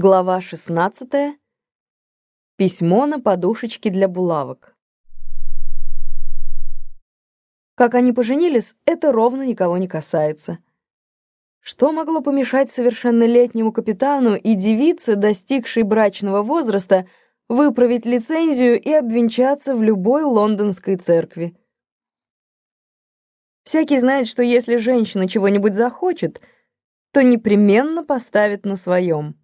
Глава 16. Письмо на подушечке для булавок. Как они поженились, это ровно никого не касается. Что могло помешать совершеннолетнему капитану и девице, достигшей брачного возраста, выправить лицензию и обвенчаться в любой лондонской церкви? Всякий знает, что если женщина чего-нибудь захочет, то непременно поставит на своем.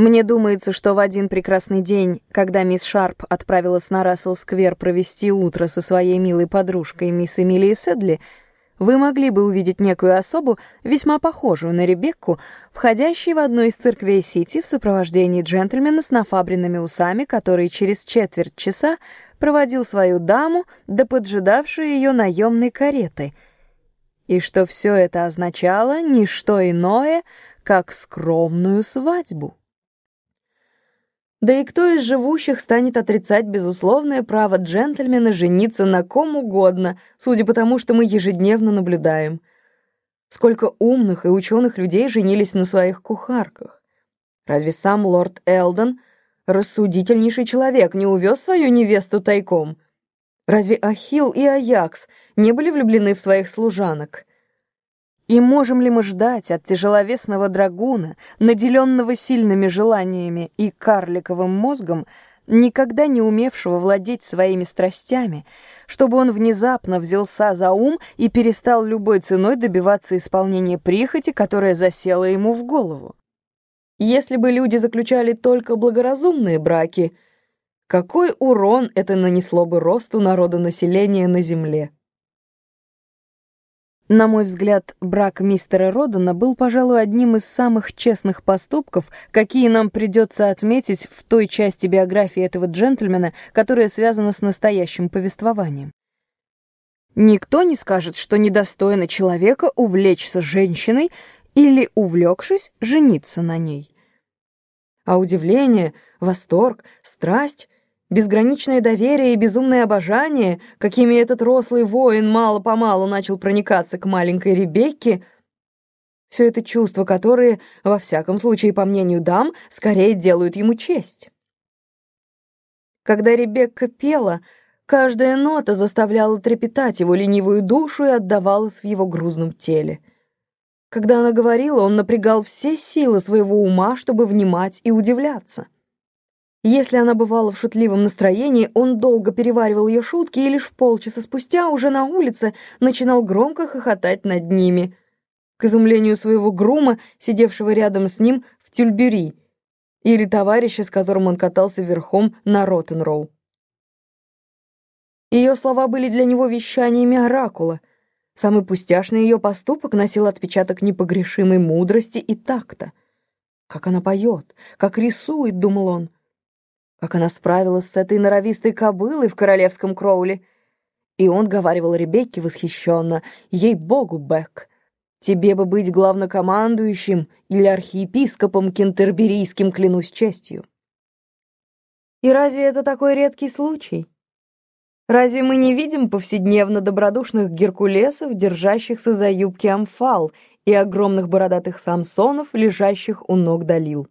Мне думается, что в один прекрасный день, когда мисс Шарп отправилась на Рассел-сквер провести утро со своей милой подружкой мисс Эмилией Седли, вы могли бы увидеть некую особу, весьма похожую на Ребекку, входящей в одну из церквей Сити в сопровождении джентльмена с нафабренными усами, который через четверть часа проводил свою даму до поджидавшей ее наемной кареты. И что все это означало — ни что иное, как скромную свадьбу. Да и кто из живущих станет отрицать безусловное право джентльмена жениться на ком угодно, судя по тому, что мы ежедневно наблюдаем? Сколько умных и ученых людей женились на своих кухарках? Разве сам лорд Элдон, рассудительнейший человек, не увез свою невесту тайком? Разве Ахилл и Аякс не были влюблены в своих служанок? И можем ли мы ждать от тяжеловесного драгуна, наделенного сильными желаниями и карликовым мозгом, никогда не умевшего владеть своими страстями, чтобы он внезапно взялся за ум и перестал любой ценой добиваться исполнения прихоти, которая засела ему в голову? Если бы люди заключали только благоразумные браки, какой урон это нанесло бы росту народонаселения на Земле? На мой взгляд, брак мистера Родена был, пожалуй, одним из самых честных поступков, какие нам придется отметить в той части биографии этого джентльмена, которая связана с настоящим повествованием. Никто не скажет, что недостойно человека увлечься женщиной или, увлекшись, жениться на ней. А удивление, восторг, страсть Безграничное доверие и безумное обожание, какими этот рослый воин мало-помалу начал проникаться к маленькой Ребекке, все это чувства, которые, во всяком случае, по мнению дам, скорее делают ему честь. Когда Ребекка пела, каждая нота заставляла трепетать его ленивую душу и отдавалась в его грузном теле. Когда она говорила, он напрягал все силы своего ума, чтобы внимать и удивляться. Если она бывала в шутливом настроении, он долго переваривал ее шутки и лишь полчаса спустя уже на улице начинал громко хохотать над ними. К изумлению своего грума, сидевшего рядом с ним в тюльбюри, или товарища, с которым он катался верхом на Роттенроу. Ее слова были для него вещаниями оракула. Самый пустяшный ее поступок носил отпечаток непогрешимой мудрости и такта. «Как она поет, как рисует», — думал он, — как она справилась с этой норовистой кобылой в королевском кроуле. И он говаривал Ребекке восхищенно, «Ей-богу, Бек, тебе бы быть главнокомандующим или архиепископом кентерберийским, клянусь честью». И разве это такой редкий случай? Разве мы не видим повседневно добродушных геркулесов, держащихся за юбки амфал, и огромных бородатых самсонов, лежащих у ног Далил?